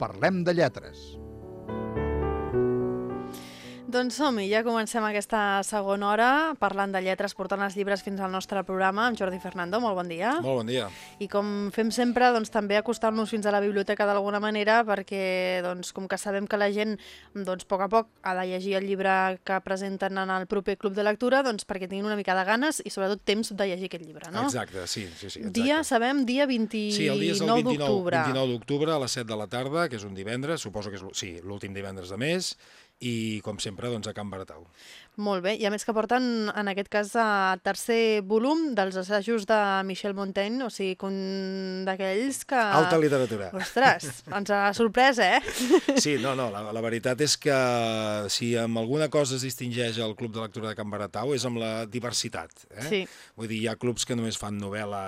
Parlem de lletres. Doncs som-hi, ja comencem aquesta segona hora parlant de lletres, portant els llibres fins al nostre programa amb Jordi Fernando. Molt bon dia. Molt bon dia. I com fem sempre, doncs, també acostar-nos fins a la biblioteca d'alguna manera perquè, doncs, com que sabem que la gent, doncs, a poc a poc ha de llegir el llibre que presenten en el proper club de lectura, doncs perquè tinguin una mica de ganes i sobretot temps de llegir aquest llibre, no? Exacte, sí, sí, sí. Exacte. Dia, sabem, dia 29 sí, el dia és el 29 d'octubre. 29 d'octubre a les 7 de la tarda, que és un divendres, suposo que és sí, l'últim divendres de mes, i com sempre doncs a Can Baratau. Molt bé, i a més que porten, en aquest cas, el tercer volum dels assajos de Michel Montaigne, o sigui, un d'aquells que... Alta literatura. Ostres, ens ha sorprès, eh? Sí, no, no, la, la veritat és que si amb alguna cosa es distingeix el Club de Lectura de Can Baratau és amb la diversitat. Eh? Sí. Vull dir, hi ha clubs que només fan novel·la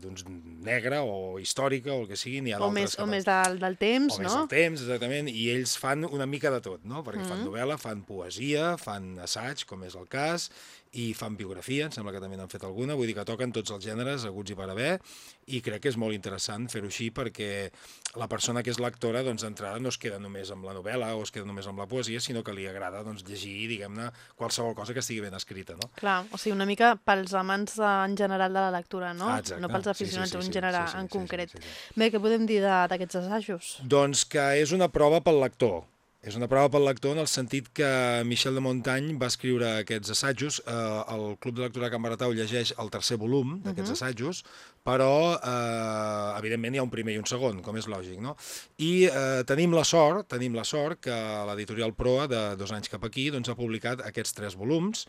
doncs, negra o històrica o el que sigui, n'hi ha O d'altres més, que o més del, del temps, o més no? el temps, exactament, i ells fan una mica de tot, no? Perquè Mm. fan novel·la, fan poesia, fan assaig, com és el cas, i fan biografia, em sembla que també n'han fet alguna, vull dir que toquen tots els gèneres aguts i per haver, i crec que és molt interessant fer-ho així perquè la persona que és lectora, doncs, d'entrada no es queda només amb la novel·la o es queda només amb la poesia, sinó que li agrada doncs, llegir, diguem-ne, qualsevol cosa que estigui ben escrita, no? Clar, o sigui, una mica pels amants de, en general de la lectura, no? Ah, exacte. No pels Sí, sí, aficionats sí, en sí, general, sí, sí, en sí, sí, concret. sí, sí. Bé, què podem dir d'aquests assajos? Doncs que és una prova pel lector. És una prova pel lector en el sentit que Michel de Montaigne va escriure aquests assajos. Eh, el Club de Lectura de Can Baratau llegeix el tercer volum d'aquests Mhm. assajos, però, eh, evidentment, hi ha un primer i un segon, com és lògic, no? I eh, tenim la sort, tenim la sort que l'editorial Proa, de dos anys cap aquí, doncs, ha publicat aquests tres volums,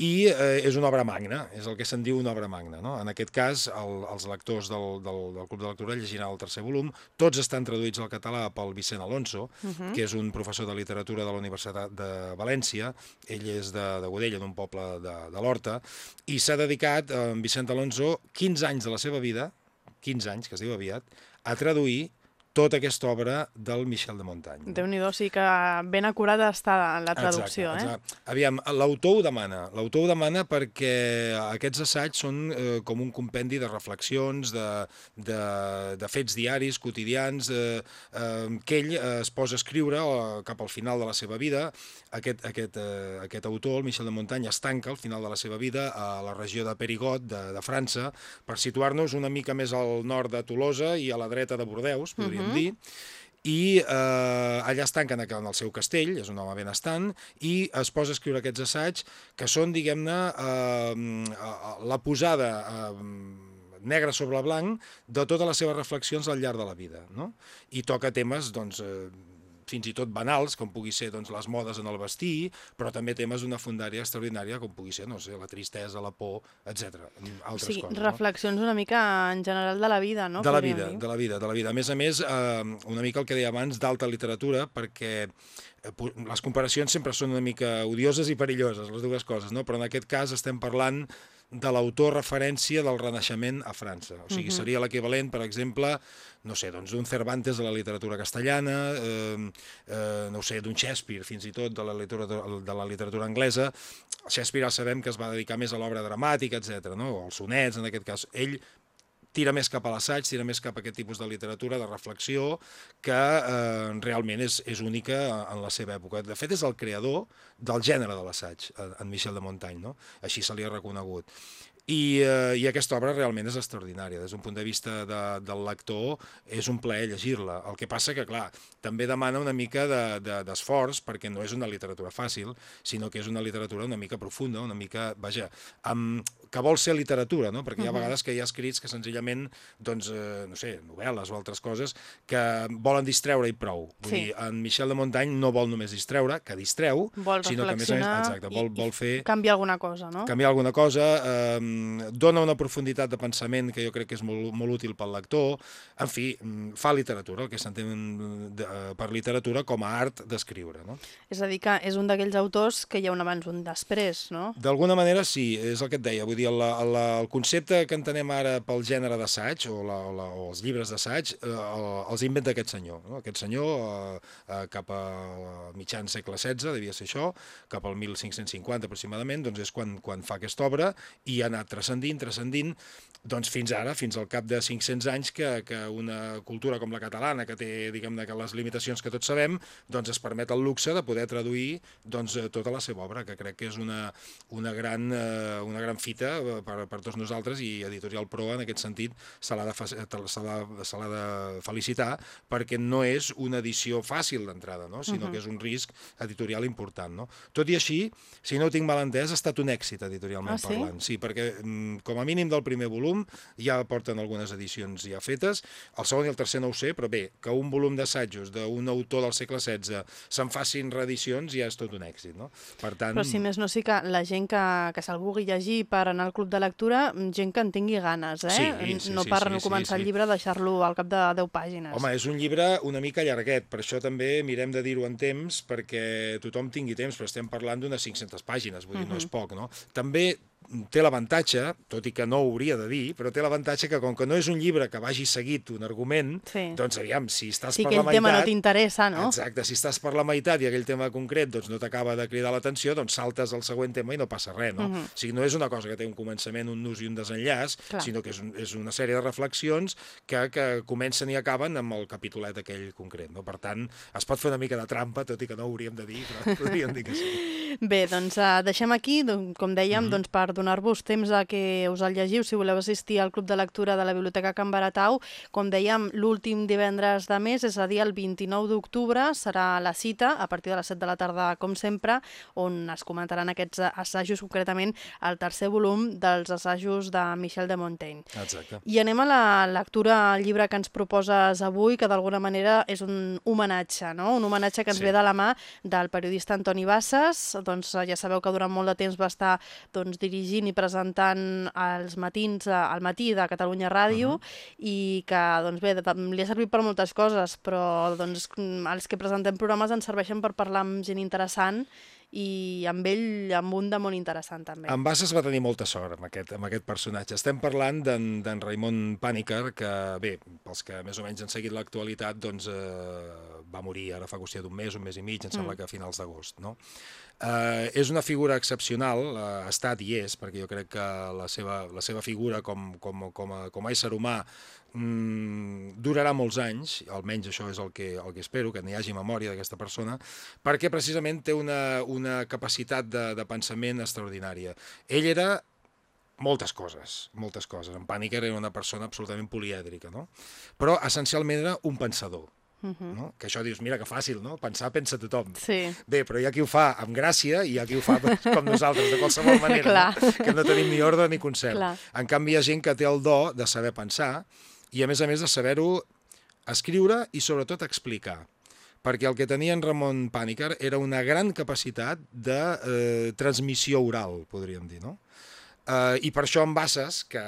i eh, és una obra magna, és el que se'n diu una obra magna. No? En aquest cas, el, els lectors del, del, del Club de Lectura llegiran el tercer volum. Tots estan traduïts al català pel Vicent Alonso, uh -huh. que és un professor de literatura de la Universitat de València. Ell és de, de Godella, d'un poble de, de l'Horta, i s'ha dedicat, eh, en Vicent Alonso, 15 anys de la seva vida, 15 anys, que es diu aviat, a traduir tota aquesta obra del Michel de Montaigne. Déu-n'hi-do, o sigui que ben acurada està la traducció, exacte, eh? exacte. Aviam, l'autor ho demana. L'autor ho demana perquè aquests assaigs són eh, com un compendi de reflexions, de, de, de fets diaris, quotidians, eh, eh, que ell eh, es posa a escriure eh, cap al final de la seva vida. Aquest, aquest, eh, aquest autor, el Michel de Montaigne, es tanca al final de la seva vida a la regió de Périgot, de, de França, per situar-nos una mica més al nord de Tolosa i a la dreta de Bordeus, podríem uh -huh. dir, i eh, allà es tanquen en el seu castell, és un home benestant, i es posa a escriure aquests assaigs que són, diguem-ne, eh, la posada eh, negre sobre blanc de totes les seves reflexions al llarg de la vida, no? I toca temes, doncs, eh, fins i tot banals, com pugui ser doncs, les modes en el vestir, però també temes d'una fundària extraordinària, com pugui ser, no sé, la tristesa, la por, etc. Altres sigui, coses. reflexions una mica en general de la vida, no? De la Podríem vida, dir. de la vida, de la vida. A més a més, eh, una mica el que deia abans d'alta literatura, perquè eh, les comparacions sempre són una mica odioses i perilloses, les dues coses, no? però en aquest cas estem parlant de l'autor referència del Renaixement a França. O sigui, Mhm. seria l'equivalent, per exemple, no sé, doncs d'un Cervantes de la literatura castellana, eh, eh, no sé, d'un Shakespeare, fins i tot de la, literatura, de la literatura anglesa. Shakespeare ja sabem que es va dedicar més a l'obra dramàtica, etc. no? o als sonets, en aquest cas. Ell tira més cap a l'assaig, tira més cap a aquest tipus de literatura, de reflexió, que eh, realment és, és única en la seva època. De fet, és el creador del gènere de l'assaig, eh, en Michel de Montaigne, no? Així se li ha reconegut. I, eh, I aquesta obra realment és extraordinària. Des d'un punt de vista de, del lector, és un plaer llegir-la. El que passa que, clar, també demana una mica d'esforç, de, de, perquè no és una literatura fàcil, sinó que és una literatura una mica profunda, una mica, vaja, amb, que vol ser literatura, no? perquè hi ha vegades que hi ha escrits que senzillament, doncs, eh, no sé, novel·les o altres coses, que volen distreure i prou. Vull Sí. dir, en Michel de Montaigne no vol només distreure, que distreu, Vol sinó que a més a més, exacte, vol, i- vol fer Canviar alguna cosa, no? canviar alguna cosa, eh, dona una profunditat de pensament que jo crec que és molt, molt útil pel lector, en fi, mm, fa literatura, el que s'entén de- eh, per literatura com a art d'escriure. No? És a dir, que és un d'aquells autors que hi ha un abans, un després, no? D'alguna manera sí, és el que et deia, vull dir, dir, el, el, el concepte que entenem ara pel gènere d'assaig, o, la, o, els llibres d'assaig, eh, els inventa aquest senyor. No? Aquest senyor, eh, eh, cap a mitjan segle XVI, devia ser això, cap al 1550 aproximadament, doncs és quan, quan fa aquesta obra, i ha anat transcendint, transcendint, doncs fins ara, fins al cap de 500 anys, que, que una cultura com la catalana, que té, diguem-ne, que les limitacions que tots sabem, doncs es permet el luxe de poder traduir doncs, tota la seva obra, que crec que és una, una, gran, eh, una gran fita eh, per, per tots nosaltres i Editorial Proa en aquest sentit se l'ha de, de, de felicitar perquè no és una edició fàcil d'entrada, no? sinó uh -huh. que és un risc editorial important. No? Tot i així, si no ho tinc mal entès, ha estat un èxit editorialment ah, sí? parlant. Sí, perquè mm, com a mínim del primer volum ja porten algunes edicions ja fetes, el segon i el tercer no ho sé, però bé, que un volum d'assajos d'un autor del segle XVI se'n facin reedicions ja és tot un èxit. No? Per tant... Però si més no sí que la gent que, que se'l vulgui llegir per anar al club de lectura, gent que en tingui ganes, eh? Sí, sí, no sí, per sí, no començar sí, el llibre deixar-lo al cap de 10 pàgines. Home, és un llibre una mica llarguet, per això també mirem de dir-ho en temps, perquè tothom tingui temps, però estem parlant d'unes 500 pàgines, vull dir, uh -huh. no és poc, no? També té l'avantatge, tot i que no ho hauria de dir, però té l'avantatge que com que no és un llibre que vagi seguit un argument, sí. doncs aviam, si estàs sí, per la meitat... tema no t'interessa, no? Exacte, si estàs per la meitat i aquell tema concret doncs, no t'acaba de cridar l'atenció, doncs saltes al següent tema i no passa res, no? Uh -huh. O sigui, no és una cosa que té un començament, un nus i un desenllaç, Clar. sinó que és, un, és una sèrie de reflexions que, que comencen i acaben amb el capitolet aquell concret, no? Per tant, es pot fer una mica de trampa, tot i que no ho hauríem de dir, però podríem dir que sí. Bé, doncs uh, deixem aquí, doncs, com dèiem, uh -huh. doncs, per donar-vos temps a que us el llegiu si voleu assistir al Club de Lectura de la Biblioteca Can Baratau. Com dèiem, l'últim divendres de mes, és a dir, el 29 d'octubre, serà la cita a partir de les 7 de la tarda, com sempre, on es comentaran aquests assajos, concretament el tercer volum dels assajos de Michel de Montaigne. Exacte. I anem a la lectura, al llibre que ens proposes avui, que d'alguna manera és un homenatge, no? un homenatge que ens sí. ve de la mà del periodista Antoni Bassas. Doncs ja sabeu que durant molt de temps va estar doncs, dirigint i presentant els matins al matí de Catalunya Ràdio uh -huh. i que doncs bé, li ha servit per moltes coses, però doncs, els que presentem programes ens serveixen per parlar amb gent interessant i amb ell amb un de molt interessant també. En Bassas va tenir molta sort amb aquest, amb aquest personatge. Estem parlant d'en Raimon Pàniker, que bé, pels que més o menys han seguit l'actualitat, doncs eh, va morir ara fa qüestió d'un mes, un mes i mig, em sembla mm. que a finals d'agost, no? Eh, és una figura excepcional, eh, ha estat i és, perquè jo crec que la seva, la seva figura com, com, com, a, com a ésser humà mm, durarà molts anys, almenys això és el que, el que espero, que n'hi hagi memòria d'aquesta persona, perquè precisament té una, una capacitat de, de pensament extraordinària. Ell era moltes coses, moltes coses. En Pàniker era una persona absolutament polièdrica, no? Però essencialment era un pensador Uh -huh. no? Que això dius, mira que fàcil, no? Pensar pensa tothom. Sí. Bé, però hi ha qui ho fa amb gràcia i hi ha qui ho fa com nosaltres, de qualsevol manera, no? que no tenim ni ordre ni concert. Clar. En canvi, hi ha gent que té el do de saber pensar i, a més a més, de saber-ho escriure i, sobretot, explicar perquè el que tenia en Ramon Pàniker era una gran capacitat de eh, transmissió oral, podríem dir, no? Eh, I per això en Bassas, que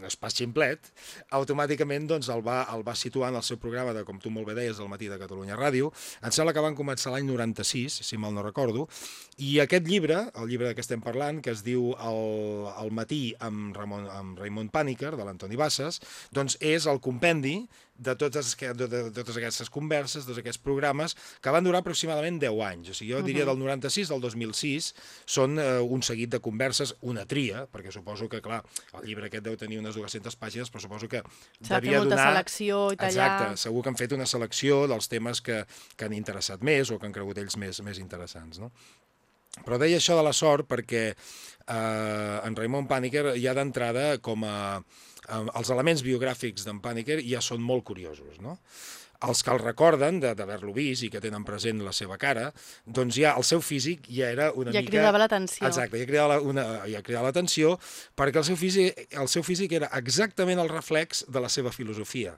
no és pas ximplet, automàticament doncs, el, va, el va situar en el seu programa de, com tu molt bé deies, del matí de Catalunya Ràdio. Em sembla que van començar l'any 96, si mal no recordo, i aquest llibre, el llibre que estem parlant, que es diu El, el matí amb, Ramon, amb Raimon Pàniker, de l'Antoni Bassas, doncs és el compendi de totes, de, de, de totes aquestes converses, de tots aquests programes, que van durar aproximadament 10 anys. O sigui, jo diria del 96 al 2006 són eh, un seguit de converses, una tria, perquè suposo que, clar, el llibre aquest deu tenir unes 200 pàgines, però suposo que devia molta donar... selecció i tallar... Exacte, segur que han fet una selecció dels temes que, que han interessat més o que han cregut ells més, més interessants, no? Però deia això de la sort perquè eh, en Raimon Pàniker ja d'entrada com a els elements biogràfics d'en Paniker ja són molt curiosos, no? Els que el recorden d'haver-lo vist i que tenen present la seva cara, doncs ja el seu físic ja era una ja mica... Ja cridava l'atenció. Exacte, ja cridava, una, ja cridava l'atenció perquè el seu, físic, el seu físic era exactament el reflex de la seva filosofia.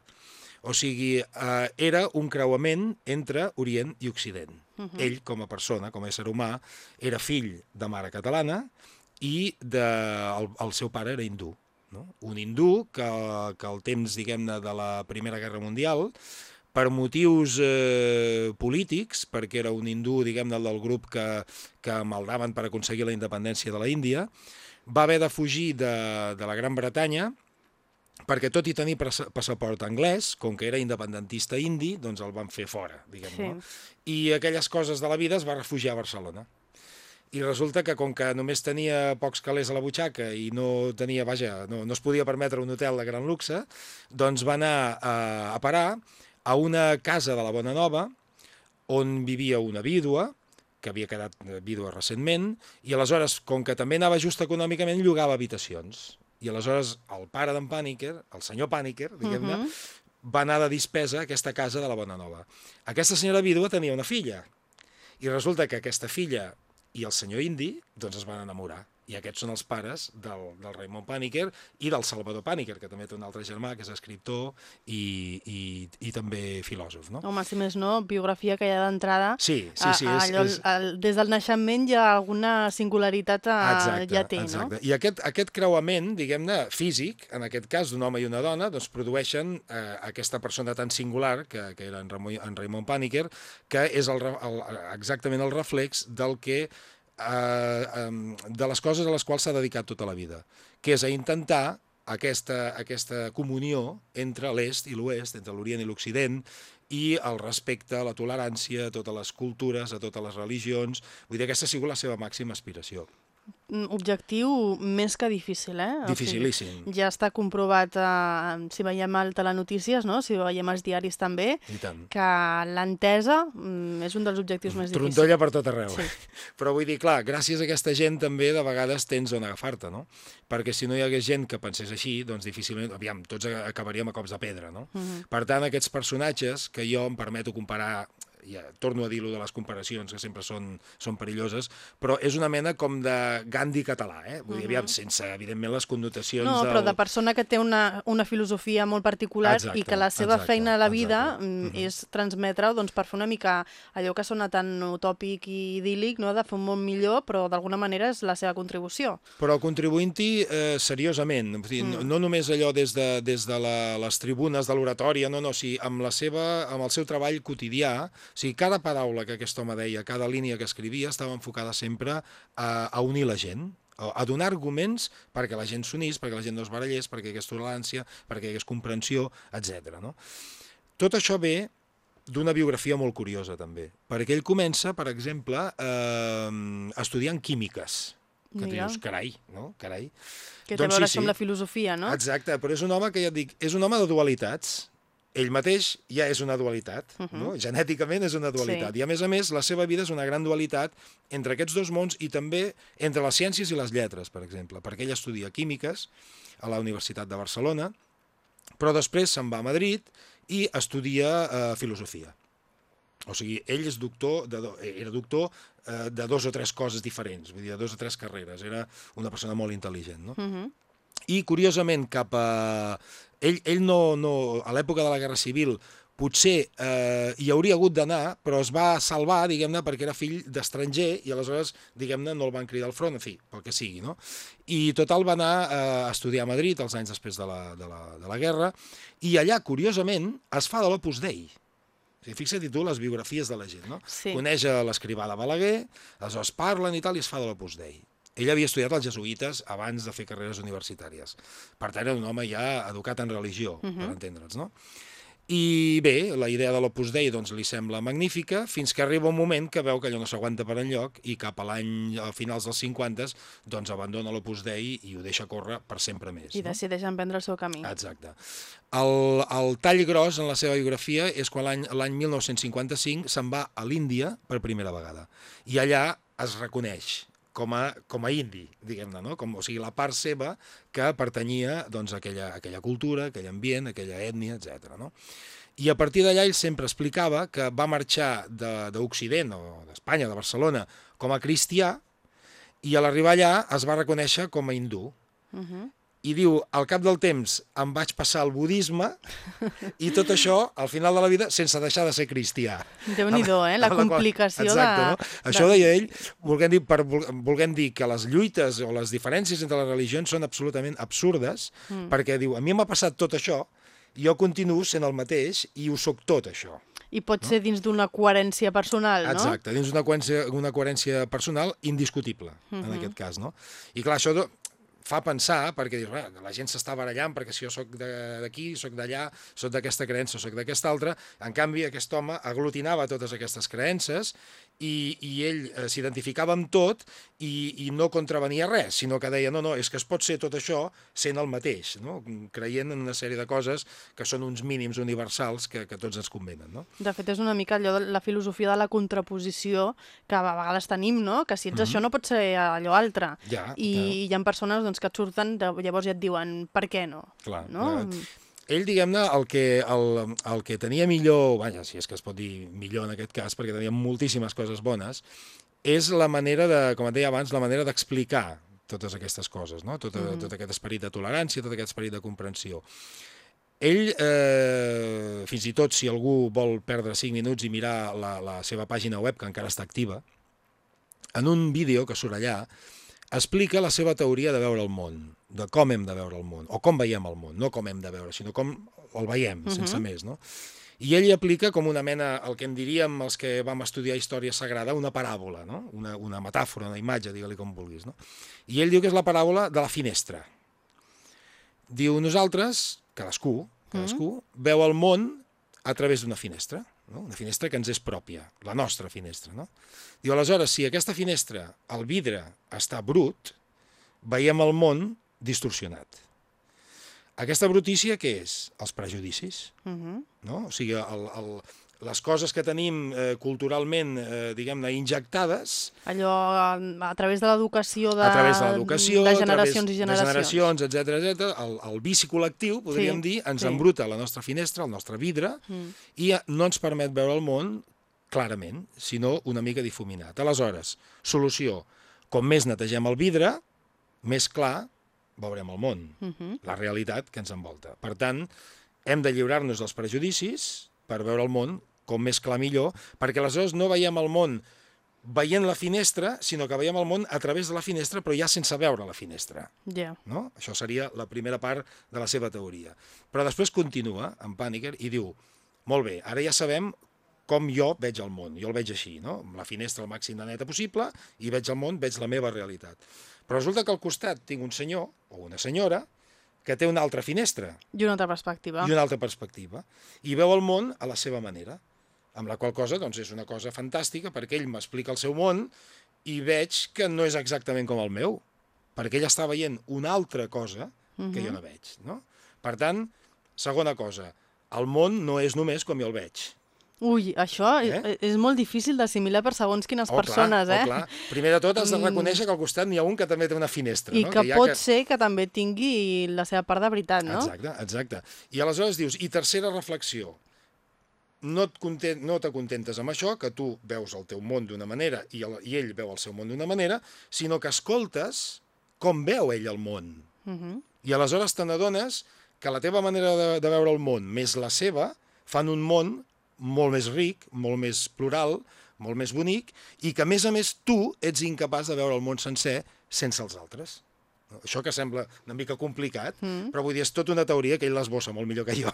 O sigui, eh, era un creuament entre Orient i Occident. Uh -huh. Ell, com a persona, com a ésser humà, era fill de mare catalana i de, el, el seu pare era hindú no? un hindú que, que al temps, diguem-ne, de la Primera Guerra Mundial, per motius eh, polítics, perquè era un hindú, diguem-ne, del grup que, que maldaven per aconseguir la independència de la Índia, va haver de fugir de, de la Gran Bretanya perquè tot i tenir passaport anglès, com que era independentista indi, doncs el van fer fora, diguem sí. no? I aquelles coses de la vida es va refugiar a Barcelona. I resulta que com que només tenia pocs calés a la butxaca i no tenia, vaja, no, no es podia permetre un hotel de gran luxe, doncs va anar a, a parar a una casa de la Bona Nova on vivia una vídua, que havia quedat vídua recentment, i aleshores, com que també anava just econòmicament, llogava habitacions. I aleshores el pare d'en Pàniker, el senyor Pàniker, diguem-ne, uh mhm. -huh. va anar de dispesa a aquesta casa de la Bona Nova. Aquesta senyora vídua tenia una filla, i resulta que aquesta filla i el senyor Indi doncs es van enamorar i aquests són els pares del, del Raymond Paniker i del Salvador Paniker, que també té un altre germà, que és escriptor i, i, i també filòsof. No? Home, si més no, biografia que hi ha d'entrada, sí, sí, sí, és, allò, és... El, des del naixement ha alguna singularitat a, exacte, ja té, exacte. no? I aquest, aquest creuament, diguem-ne, físic, en aquest cas d'un home i una dona, doncs produeixen eh, aquesta persona tan singular, que, que era en, Ramon, en Raymond Paniker, que és el, el, exactament el reflex del que eh, de les coses a les quals s'ha dedicat tota la vida, que és a intentar aquesta, aquesta comunió entre l'est i l'oest, entre l'Orient i l'Occident, i el respecte, la tolerància a totes les cultures, a totes les religions. Vull dir, aquesta ha sigut la seva màxima aspiració. Mm, objectiu més que difícil, eh? Dificilíssim. O sigui, ja està comprovat, eh, si veiem el telenotícies, no? si veiem els diaris també, que l'entesa mm, és un dels objectius més difícils. Trontolla per tot arreu. Sí. Però vull dir, clar, gràcies a aquesta gent també de vegades tens on agafar-te, no? Perquè si no hi hagués gent que pensés així, doncs difícilment, aviam, tots acabaríem a cops de pedra, no? Uh mhm. -huh. Per tant, aquests personatges que jo em permeto comparar ja torno a dir-lo de les comparacions, que sempre són, són perilloses, però és una mena com de Gandhi català, eh? Vull dir, uh -huh. aviam, sense, evidentment, les connotacions No, del... però de persona que té una, una filosofia molt particular exacte, i que la seva exacte, feina a la vida exacte. -huh. és transmetre doncs, per fer una mica allò que sona tan utòpic i idíl·lic, no? de fer un món millor, però d'alguna manera és la seva contribució. Però contribuint-hi eh, seriosament, o sigui, mm. no, no només allò des de, des de la, les tribunes de l'oratòria, no, no, sigui, amb, la seva, amb el seu treball quotidià, sigui, cada paraula que aquest home deia, cada línia que escrivia, estava enfocada sempre a, a unir la gent, a donar arguments perquè la gent s'unís, perquè la gent no es barallés, perquè hi hagués tolerància, perquè hi hagués comprensió, etc. No? Tot això ve d'una biografia molt curiosa, també, perquè ell comença, per exemple, eh, estudiant químiques, que Mira. dius, carai, no? Carai. Que té doncs, a veure sí, sí. amb la filosofia, no? Exacte, però és un home que ja et dic, és un home de dualitats, ell mateix ja és una dualitat, uh -huh. no? genèticament és una dualitat, sí. i a més a més la seva vida és una gran dualitat entre aquests dos mons i també entre les ciències i les lletres, per exemple, perquè ell estudia químiques a la Universitat de Barcelona, però després se'n va a Madrid i estudia eh, filosofia. O sigui, ell és doctor de, era doctor eh, de dos o tres coses diferents, vull dir, de dos o tres carreres. Era una persona molt intel·ligent, no? Uh -huh. I, curiosament, cap a ell, ell no, no, a l'època de la Guerra Civil potser eh, hi hauria hagut d'anar, però es va salvar, diguem-ne, perquè era fill d'estranger i aleshores, diguem-ne, no el van cridar al front, en fi, pel que sigui, no? I total va anar eh, a estudiar a Madrid els anys després de la, de la, de la guerra i allà, curiosament, es fa de l'Opus Dei. O sigui, fixa't tu les biografies de la gent, no? Sí. Coneix l'escrivà de Balaguer, aleshores parlen i tal, i es fa de l'Opus Dei. Ell havia estudiat els jesuïtes abans de fer carreres universitàries. Per tant, era un home ja educat en religió, uh -huh. per mhm. entendre'ns, no? I bé, la idea de l'Opus Dei doncs, li sembla magnífica, fins que arriba un moment que veu que allò no s'aguanta per enlloc i cap a l'any, a finals dels 50, doncs abandona l'Opus Dei i ho deixa córrer per sempre més. I no? decideix emprendre el seu camí. Exacte. El, el tall gros en la seva biografia és quan l'any 1955 se'n va a l'Índia per primera vegada. I allà es reconeix com a, com a indi, diguem-ne, no? com, o sigui, la part seva que pertanyia doncs, a, aquella, a aquella cultura, a aquell ambient, a aquella ètnia, etc. No? I a partir d'allà ell sempre explicava que va marxar d'Occident, o d'Espanya, de Barcelona, com a cristià, i a l'arribar allà es va reconèixer com a hindú. Uh -huh i diu, al cap del temps em vaig passar al budisme i tot això, al final de la vida, sense deixar de ser cristià. Déu-n'hi-do, eh? La complicació Exacte, de... no? Això deia ell, volguem dir, per, volguem dir que les lluites o les diferències entre les religions són absolutament absurdes, mm. perquè diu, a mi m'ha passat tot això, jo continuo sent el mateix i ho sóc tot, això. I pot no? ser dins d'una coherència personal, no? Exacte, dins d'una coherència, una coherència personal indiscutible, uh -huh. en mhm. aquest cas, no? I clar, això fa pensar, perquè dius, "Bé, la gent s'està barallant perquè si jo sóc d'aquí, sóc d'allà, sóc d'aquesta creença, sóc d'aquesta altra, en canvi aquest home aglutinava totes aquestes creences i, i ell eh, s'identificava amb tot i, i no contravenia res, sinó que deia, no, no, és que es pot ser tot això sent el mateix, no? creient en una sèrie de coses que són uns mínims universals que, que tots ens convenen. No? De fet, és una mica allò de la filosofia de la contraposició que a vegades tenim, no? Que si ets això no pot ser allò altre. Mhm. Ja, I hi ha persones doncs, que et surten, llavors ja et diuen per què no? Clar, no? clar. Ell, diguem-ne, el, que, el, el que tenia millor, vaja, si és que es pot dir millor en aquest cas, perquè tenia moltíssimes coses bones, és la manera de, com et deia abans, la manera d'explicar totes aquestes coses, no? tot, mm. tot aquest esperit de tolerància, tot aquest esperit de comprensió. Ell, eh, fins i tot si algú vol perdre 5 minuts i mirar la, la seva pàgina web, que encara està activa, en un vídeo que surt allà, explica la seva teoria de veure el món, de com hem de veure el món, o com veiem el món, no com hem de veure, sinó com el veiem, uh -huh. sense més, no? I ell hi aplica com una mena, el que en diríem els que vam estudiar història sagrada, una paràbola, no? una, una metàfora, una imatge, digue-li com vulguis. No? I ell diu que és la paràbola de la finestra. Diu, nosaltres, cadascú, cadascú, mm. veu el món a través d'una finestra, no? una finestra que ens és pròpia, la nostra finestra. No? Diu, aleshores, si aquesta finestra, el vidre, està brut, veiem el món distorsionat. Aquesta brutícia què és? Els prejudicis. Uh -huh. No? O sigui, el, el, les coses que tenim eh, culturalment, eh, diguem-ne, injectades, Allò a, a través de l'educació de, a través de l'educació, de generacions través i generacions. de generacions, etc etc, el, el vici col·lectiu, podríem Sí, dir, ens sí. embruta la nostra finestra, el nostre vidre, Mm. i no ens permet veure el món clarament, sinó una mica difuminat. Aleshores, solució, com més netegem el vidre, més clar veurem el món, Uh -huh. la realitat que ens envolta. Per tant, hem de lliurar-nos dels prejudicis per veure el món com més clar millor, perquè aleshores no veiem el món veient la finestra, sinó que veiem el món a través de la finestra, però ja sense veure la finestra. Ja. No? Això seria la primera part de la seva teoria. Però després continua, en Paniker, i diu, molt bé, ara ja sabem com jo veig el món. Jo el veig així, no? amb la finestra el màxim de neta possible, i veig el món, veig la meva realitat. Però resulta que al costat tinc un senyor o una senyora que té una altra finestra I una altra perspectiva. i una altra perspectiva, i veu el món a la seva manera, amb la qual cosa doncs, és una cosa fantàstica perquè ell m'explica el seu món i veig que no és exactament com el meu, perquè ell està veient una altra cosa que jo no veig. No? Per tant, segona cosa, el món no és només com jo el veig. Ui, això Eh? és molt difícil d'assimilar per segons quines Oh, persones, clar, eh? Oh, clar. Primer de tot has de Mm. reconèixer que al costat n'hi ha un que també té una finestra. I no? que ha pot ser que també tingui la seva part de veritat, no? Exacte, exacte. I aleshores dius, i tercera reflexió, no et content, no t'acontentes amb això, que tu veus el teu món d'una manera i, el, i ell veu el seu món d'una manera, sinó que escoltes com veu ell el món. Uh -huh. I aleshores te n'adones que la teva manera de, de veure el món més la seva fan un món molt més ric, molt més plural, molt més bonic, i que a més a més tu ets incapaç de veure el món sencer sense els altres. Això que sembla una mica complicat, mm. però vull dir, és tota una teoria que ell l'esbossa molt millor que jo,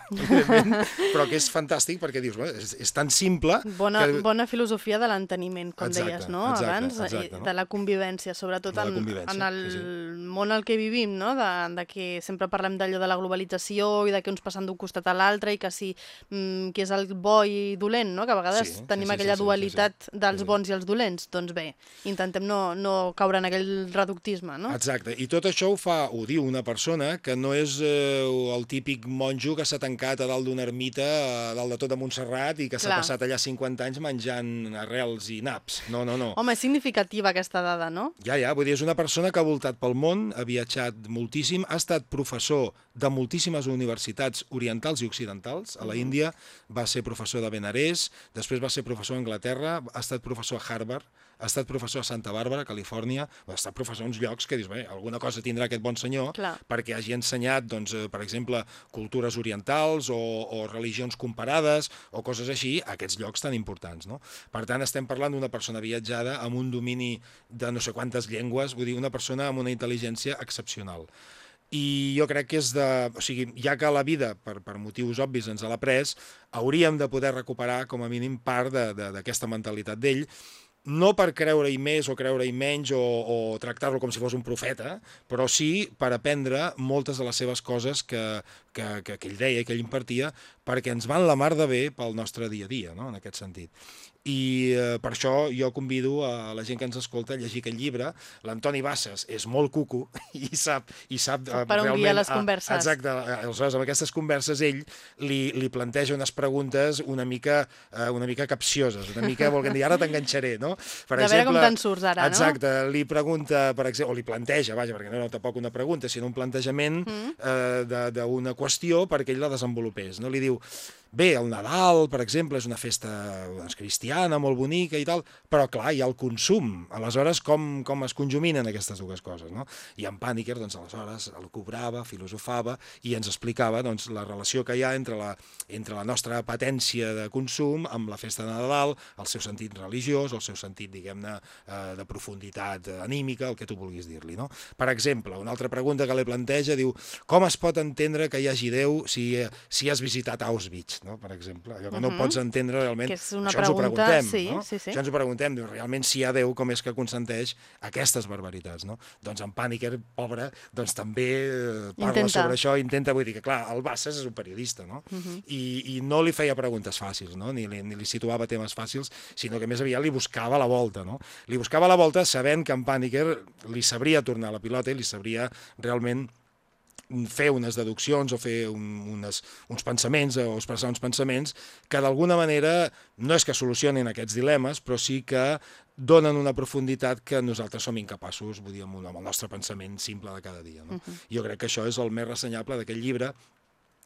però que és fantàstic perquè dius, bé, és, és tan simple... Bona, que... bona filosofia de l'enteniment, com Exacte, deies, no? exacte, Abans, exacte, no? de la convivència, sobretot en, convivència, en el sí, sí. món al que vivim, no? De, de que sempre parlem d'allò de la globalització i de que uns passen d'un costat a l'altre i que si mm, qui és el bo i dolent, no? Que a vegades Sí, tenim sí, sí, aquella sí, sí, dualitat sí. dels Sí, sí. bons i els dolents. Doncs bé, intentem no, no caure en aquell reductisme, no? Exacte, i tot això ho fa, ho diu una persona que no és eh, el típic monjo que s'ha tancat a dalt d'una ermita, a dalt de tot de Montserrat, i que s'ha passat allà 50 anys menjant arrels i naps. No, no, no. Home, és significativa aquesta dada, no? Ja, ja, vull dir, és una persona que ha voltat pel món, ha viatjat moltíssim, ha estat professor de moltíssimes universitats orientals i occidentals. A la Índia va ser professor de Benarés, després va ser professor a Anglaterra, ha estat professor a Harvard, ha estat professor a Santa Bàrbara, Califòrnia, ha estat professor a uns llocs que dius, bé, alguna cosa tindrà aquest bon senyor Clar. perquè hagi ensenyat, doncs, eh, per exemple, cultures orientals o, o religions comparades o coses així a aquests llocs tan importants. No? Per tant, estem parlant d'una persona viatjada amb un domini de no sé quantes llengües, vull dir, una persona amb una intel·ligència excepcional. I jo crec que és de... O sigui, ja que la vida, per, per motius obvis, ens l'ha pres, hauríem de poder recuperar com a mínim part de- de- d'aquesta mentalitat d'ell no per creure-hi més o creure-hi menys o, o tractar-lo com si fos un profeta, però sí per aprendre moltes de les seves coses que, que, que, que ell deia que ell impartia, perquè ens van la mar de bé pel nostre dia a dia, no? en aquest sentit. I eh, per això jo convido a la gent que ens escolta a llegir aquest llibre. L'Antoni Bassas és molt cuco i sap, i sap eh, per on realment... les converses. Ah, exacte. Aleshores, amb aquestes converses ell li, li planteja unes preguntes una mica, eh, una mica capcioses, una mica, volguem dir, ara t'enganxaré, no? Per de exemple, veure com te'n surts ara, exacte, no? Exacte, li pregunta, per exemple, o li planteja, vaja, perquè no era tampoc una pregunta, sinó un plantejament mm. eh, d'una qüestió perquè ell la desenvolupés, no? Li diu, Bé, el Nadal, per exemple, és una festa doncs, cristiana, molt bonica i tal, però clar, hi ha el consum. Aleshores, com, com es conjuminen aquestes dues coses? No? I en Pàniker, doncs, aleshores, el cobrava, filosofava i ens explicava doncs, la relació que hi ha entre la, entre la nostra patència de consum amb la festa de Nadal, el seu sentit religiós, el seu sentit, diguem-ne, eh, de profunditat anímica, el que tu vulguis dir-li. No? Per exemple, una altra pregunta que li planteja diu com es pot entendre que hi hagi Déu si, si has visitat Auschwitz? No? per exemple. Allò que uh -huh. no pots entendre realment... Que és una això pregunta, ens ho preguntem, sí, no? sí, sí. Això ens ho preguntem, diu, realment si hi ha Déu, com és que consenteix aquestes barbaritats, no? Doncs en Pàniker, pobre, doncs també eh, parla intenta. sobre això, intenta, vull dir que, clar, el Bassas és un periodista, no? Uh -huh. I, I no li feia preguntes fàcils, no? Ni li, ni li situava temes fàcils, sinó que més aviat li buscava la volta, no? Li buscava la volta sabent que en Pàniker li sabria tornar la pilota i li sabria realment fer unes deduccions o fer un, unes, uns pensaments o expressar uns pensaments que d'alguna manera no és que solucionin aquests dilemes, però sí que donen una profunditat que nosaltres som incapaços, vull dir, amb, un, amb el nostre pensament simple de cada dia. No? Uh -huh. Jo crec que això és el més ressenyable d'aquest llibre,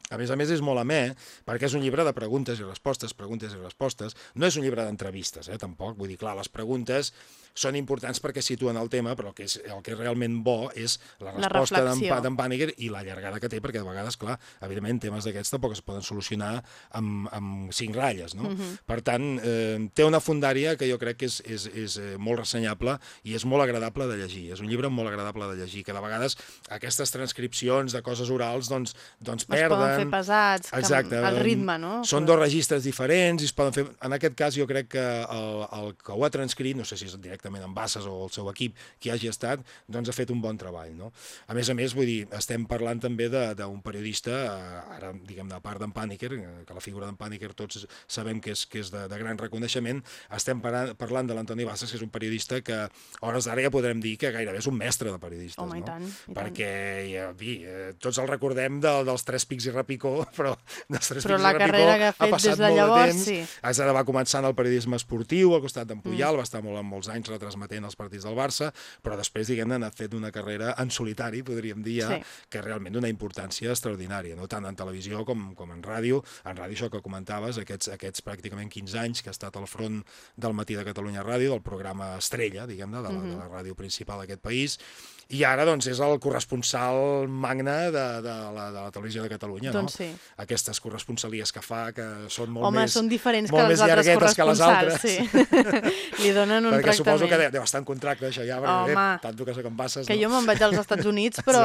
a més a més és molt amè, perquè és un llibre de preguntes i respostes, preguntes i respostes. No és un llibre d'entrevistes, eh, tampoc. Vull dir, clar, les preguntes són importants perquè situen el tema, però el que és, el que és realment bo és la resposta d'en Paniger i la llargada que té, perquè de vegades, clar, evidentment, temes d'aquests tampoc es poden solucionar amb, amb cinc ratlles, no? Uh mhm. -huh. Per tant, eh, té una fundària que jo crec que és, és, és eh, molt ressenyable i és molt agradable de llegir. És un llibre molt agradable de llegir, que de vegades aquestes transcripcions de coses orals doncs, doncs perden... Es poden fer pesats, Exacte, el ritme, no? Són dos registres diferents i es poden fer... En aquest cas jo crec que el, el que ho ha transcrit, no sé si és directe directament amb Bassas o el seu equip qui hagi estat, doncs ha fet un bon treball. No? A més a més, vull dir, estem parlant també d'un periodista, eh, ara diguem de part d'en Pàniker, eh, que la figura d'en Pàniker tots sabem que és, que és de, de gran reconeixement, estem parlant, parlant de l'Antoni Bassas, que és un periodista que hores d'ara ja podrem dir que gairebé és un mestre de periodistes. Home, no? i tant, i Perquè, ja, vi, eh, tots el recordem de, dels tres pics i repicó, però dels tres però pics la i repicó que ha fet ha passat des de molt llavors, de temps. Sí. Ara va començar en el periodisme esportiu, al costat d'en Puyal, mm. va estar molt, molts anys retransmetent els partits del Barça, però després, diguem-ne, ha anat fet una carrera en solitari, podríem dir ja, sí. que realment d'una importància extraordinària, no tant en televisió com, com en ràdio. En ràdio, això que comentaves, aquests, aquests pràcticament 15 anys que ha estat al front del Matí de Catalunya Ràdio, del programa Estrella, diguem-ne, de, la, mm -hmm. de la ràdio principal d'aquest país, i ara doncs, és el corresponsal magne de, de, la, de la televisió de Catalunya. Doncs no? sí. Aquestes corresponsalies que fa, que són molt Home, més són diferents que les altres corresponsals. Sí. Li donen un perquè tractament. suposo que deu estar en contracte, això ja, perquè Home, eh, tanto que sé com passes. Que no? jo me'n vaig als Estats Units, però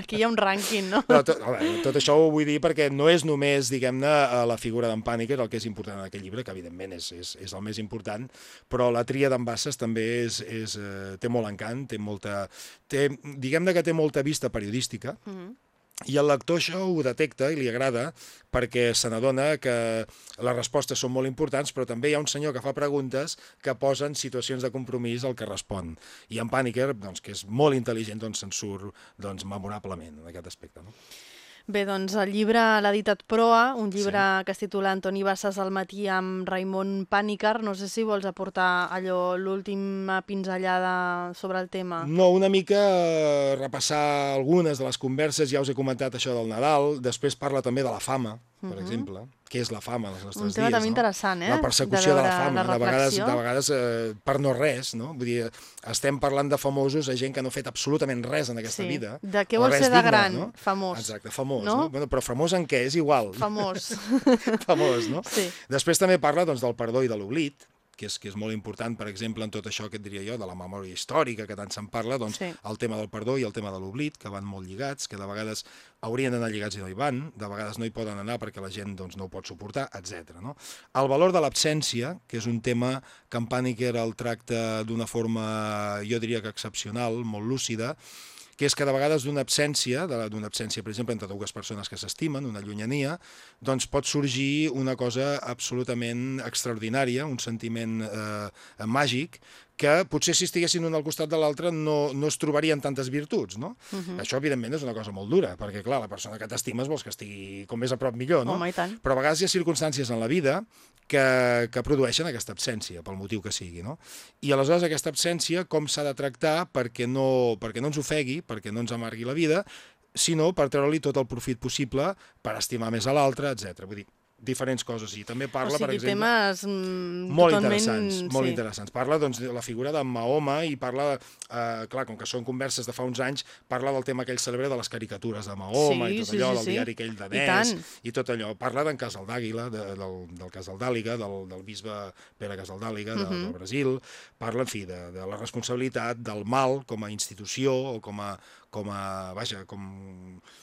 aquí hi ha un rànquing, no? no tot, veure, tot això ho vull dir perquè no és només, diguem-ne, la figura d'en Pàniker el que és important en aquest llibre, que evidentment és, és, és el més important, però la tria d'en Bassas també és, és, eh, té molt encant, té molta, diguem-ne que té molta vista periodística, mm -hmm. I el lector això ho detecta i li agrada perquè se n'adona que les respostes són molt importants, però també hi ha un senyor que fa preguntes que posen situacions de compromís al que respon. I en Pàniker, doncs, que és molt intel·ligent, doncs se'n surt doncs, memorablement en aquest aspecte. No? Bé, doncs el llibre l'ha editat Proa, un llibre sí. que es titula Antoni Bassas al matí amb Raimon Pànicar. No sé si vols aportar allò, l'última pinzellada sobre el tema. No, una mica eh, repassar algunes de les converses, ja us he comentat això del Nadal, després parla també de la fama, per uh -huh. exemple, què és la fama en els nostres dies. Un tema dies, també no? interessant, eh? La persecució de, de la fama, la de vegades, de vegades eh, per no res, no? Vull dir, estem parlant de famosos, de gent que no ha fet absolutament res en aquesta sí. vida. De què vol ser de digne, gran? No? Famós. Exacte, famós, no? no? Bueno, però famós en què? És igual. Famós. famós, no? Sí. Després també parla doncs, del perdó i de l'oblit, que és, que és molt important, per exemple, en tot això que et diria jo, de la memòria històrica, que tant se'n parla, doncs Sí. el tema del perdó i el tema de l'oblit, que van molt lligats, que de vegades haurien d'anar lligats i no hi van, de vegades no hi poden anar perquè la gent doncs, no ho pot suportar, etc. No? El valor de l'absència, que és un tema que en Pàniker el tracta d'una forma, jo diria que excepcional, molt lúcida, que és que de vegades d'una absència, d'una absència, per exemple, entre dues persones que s'estimen, una llunyania, doncs pot sorgir una cosa absolutament extraordinària, un sentiment eh, màgic, que potser si estiguessin un al costat de l'altre no, no es trobarien tantes virtuts, no? Uh -huh. Això, evidentment, és una cosa molt dura, perquè, clar, la persona que t'estimes vols que estigui com més a prop millor, no? Home. Però a vegades hi ha circumstàncies en la vida que, que produeixen aquesta absència, pel motiu que sigui, no? I aleshores aquesta absència com s'ha de tractar perquè no, perquè no ens ofegui, perquè no ens amargui la vida, sinó per treure-li tot el profit possible per estimar més a l'altre, etc. Vull dir, diferents coses. I també parla, o sigui, per exemple... temes mm, Molt totalment... interessants, molt sí. interessants. Parla doncs, de la figura de Mahoma i parla, eh, clar, com que són converses de fa uns anys, parla del tema que ell celebra de les caricatures de Mahoma Sí, i tot sí, allò, sí, del sí. diari aquell de I i tot allò. Parla d'en Casal d'Àguila, de, del, del Casal d'Àliga, del, del bisbe Pere Casal d'Àliga, de, Mhm. del Brasil. Parla, en fi, de, de la responsabilitat del mal com a institució o com a, com a vaja, com,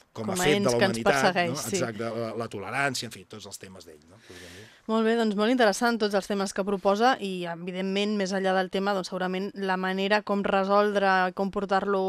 com, Com a a fet de la humanitat, no? sí. Exacte, la, la tolerància, en fi, tots els temes d'ell, no? Molt bé, doncs molt interessant tots els temes que proposa i, evidentment, més enllà del tema, doncs segurament la manera com resoldre, com portar-lo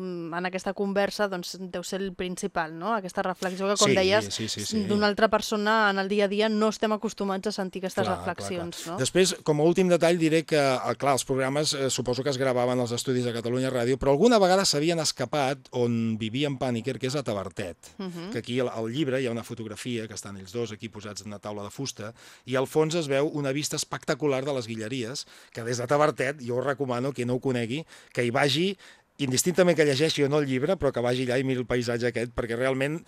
mm, en aquesta conversa, doncs deu ser el principal, no? Aquesta reflexió que, com Sí, deies, sí, sí, sí. d'una altra persona en el dia a dia no estem acostumats a sentir aquestes Clar, reflexions, clar, clar. no? Després, com a últim detall, diré que, eh, clar, els programes eh, suposo que es gravaven als estudis de Catalunya Ràdio, però alguna vegada s'havien escapat on vivia en Pàniker, que és a Tavertet, Uh -huh. que aquí al, al llibre hi ha una fotografia que estan ells dos aquí posats en una taula de fusta i al fons es veu una vista espectacular de les Guilleries, que des de Tavertet, jo us recomano, que no ho conegui, que hi vagi indistintament que llegeixi o no el llibre, però que vagi allà i miri el paisatge aquest, perquè realment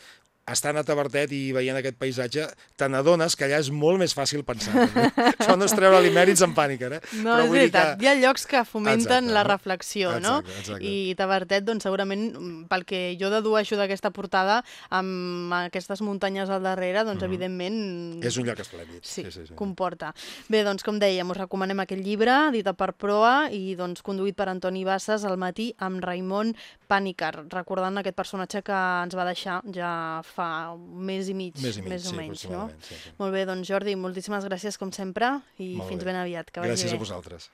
estant a Tavertet i veient aquest paisatge, te n'adones que allà és molt més fàcil pensar. Això no és treure-li mèrits en Pàniker, eh? No, és vull dir veritat. Hi ha llocs que fomenten Exacte, la no? reflexió, no? Exacte, exacte. I Tavertet, doncs, segurament, mm, pel que jo dedueixo d'aquesta portada, amb aquestes muntanyes al darrere, doncs, evidentment... És un lloc esplèndid. Sí, sí, sí, sí. comporta. Bé, doncs, com dèiem, us recomanem aquest llibre, edita per Proa i doncs, conduït per Antoni Bassas al matí amb Raimon Pànicar, recordant aquest personatge que ens va deixar ja fa un mes i mig, Més i mig, més o sí, menys, no? sí, sí. Molt bé, doncs Jordi, moltíssimes gràcies com sempre i Molt fins bé. ben aviat. Que vagi Gràcies bé. a vosaltres.